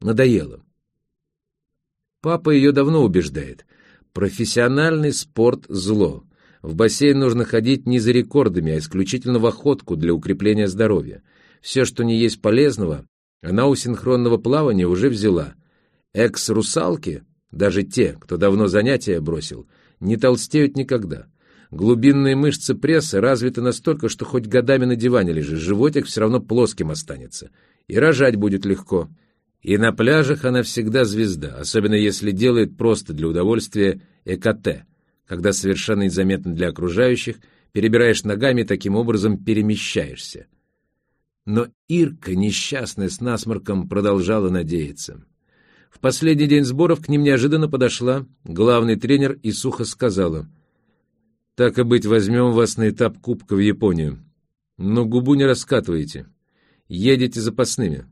Надоело. Папа ее давно убеждает. Профессиональный спорт – зло. В бассейн нужно ходить не за рекордами, а исключительно в охотку для укрепления здоровья. Все, что не есть полезного, она у синхронного плавания уже взяла. Экс-русалки, даже те, кто давно занятия бросил, не толстеют никогда. Глубинные мышцы пресса развиты настолько, что хоть годами на диване лежишь, животик все равно плоским останется. И рожать будет легко. И на пляжах она всегда звезда, особенно если делает просто для удовольствия ЭКТ, когда совершенно незаметно для окружающих перебираешь ногами и таким образом перемещаешься. Но Ирка, несчастная с насморком, продолжала надеяться. В последний день сборов к ним неожиданно подошла главный тренер и сухо сказала, «Так и быть, возьмем вас на этап Кубка в Японию. Но губу не раскатывайте. Едете запасными.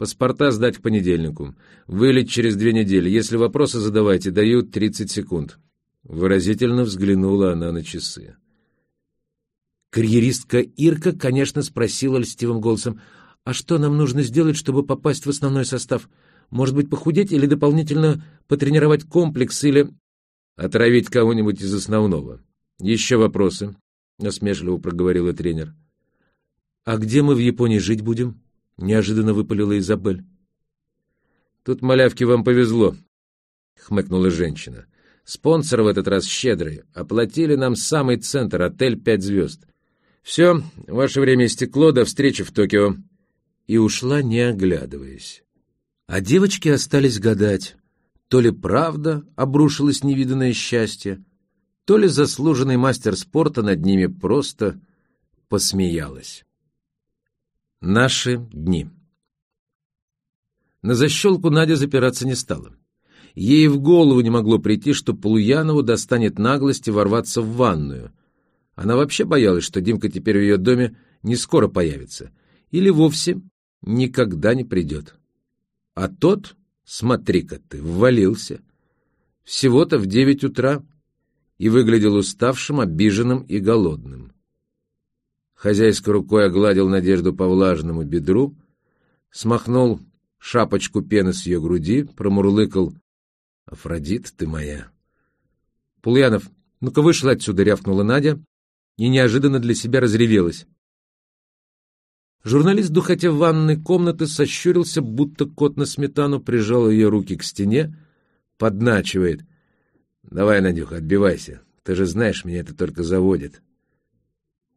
Паспорта сдать к понедельнику. Вылет через две недели. Если вопросы задавайте, дают 30 секунд». Выразительно взглянула она на часы. Карьеристка Ирка, конечно, спросила льстивым голосом, «А что нам нужно сделать, чтобы попасть в основной состав? Может быть, похудеть или дополнительно потренировать комплекс или...» «Отравить кого-нибудь из основного. Еще вопросы?» — насмешливо проговорила тренер. «А где мы в Японии жить будем?» — неожиданно выпалила Изабель. «Тут, малявки, вам повезло», — хмыкнула женщина. «Спонсор в этот раз щедрый. Оплатили нам самый центр, отель «Пять звезд». «Все, ваше время истекло, до встречи в Токио». И ушла, не оглядываясь. А девочки остались гадать, то ли правда обрушилось невиданное счастье, то ли заслуженный мастер спорта над ними просто посмеялась. Наши дни На защелку Надя запираться не стала. Ей в голову не могло прийти, что Полуянову достанет наглости ворваться в ванную, она вообще боялась, что Димка теперь в ее доме не скоро появится или вовсе никогда не придет. А тот, смотри-ка ты, ввалился. Всего-то в девять утра и выглядел уставшим, обиженным и голодным. Хозяйской рукой огладил Надежду по влажному бедру, смахнул шапочку пены с ее груди, промурлыкал «Афродит ты моя!» «Пулянов, ну-ка вышел отсюда!» — рявкнула Надя, и неожиданно для себя разревелась. Журналист, в ванной комнаты, сощурился, будто кот на сметану, прижал ее руки к стене, подначивает. «Давай, Надюха, отбивайся. Ты же знаешь, меня это только заводит».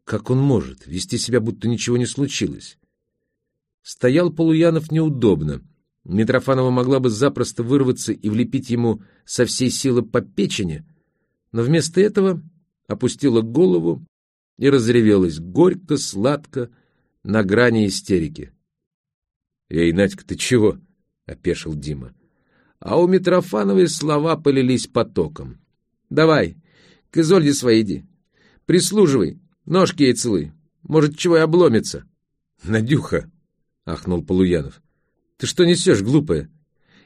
Как он может вести себя, будто ничего не случилось? Стоял Полуянов неудобно. Митрофанова могла бы запросто вырваться и влепить ему со всей силы по печени, но вместо этого опустила голову и разревелась горько, сладко, на грани истерики. «Эй, Надька, ты чего?» — опешил Дима. А у Митрофановой слова полились потоком. «Давай, к Изольде своей иди. Прислуживай, ножки ей целуй. Может, чего и обломится». «Надюха!» — ахнул Полуянов. «Ты что несешь, глупая?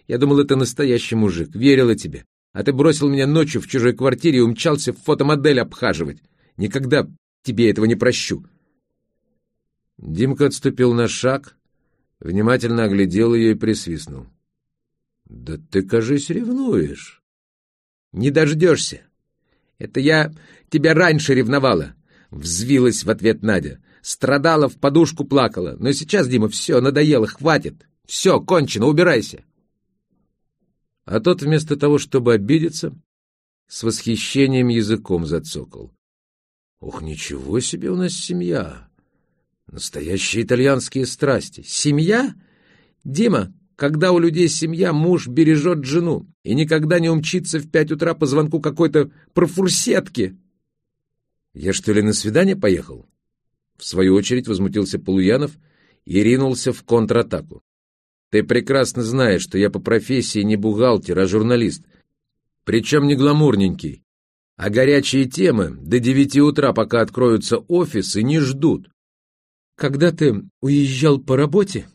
Я думал, это настоящий мужик, верила тебе. А ты бросил меня ночью в чужой квартире и умчался в фотомодель обхаживать. Никогда тебе этого не прощу. Димка отступил на шаг, внимательно оглядел ее и присвистнул. — Да ты, кажись, ревнуешь. — Не дождешься. Это я тебя раньше ревновала, — взвилась в ответ Надя. Страдала, в подушку плакала. Но сейчас, Дима, все, надоело, хватит. Все, кончено, убирайся. А тот вместо того, чтобы обидеться, с восхищением языком зацокал. Ох, ничего себе у нас семья! Настоящие итальянские страсти. Семья? Дима, когда у людей семья, муж бережет жену и никогда не умчится в пять утра по звонку какой-то профурсетки. Я что ли на свидание поехал? В свою очередь возмутился Полуянов и ринулся в контратаку. Ты прекрасно знаешь, что я по профессии не бухгалтер, а журналист. Причем не гламурненький. А горячие темы до девяти утра, пока откроются офисы, не ждут. Когда ты уезжал по работе,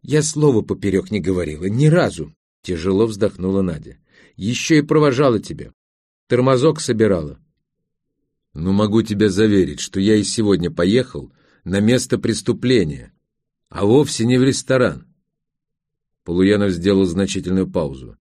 я слова поперек не говорила, ни разу. Тяжело вздохнула Надя. Еще и провожала тебя. Тормозок собирала. Ну, могу тебя заверить, что я и сегодня поехал на место преступления, а вовсе не в ресторан. Полуянов сделал значительную паузу.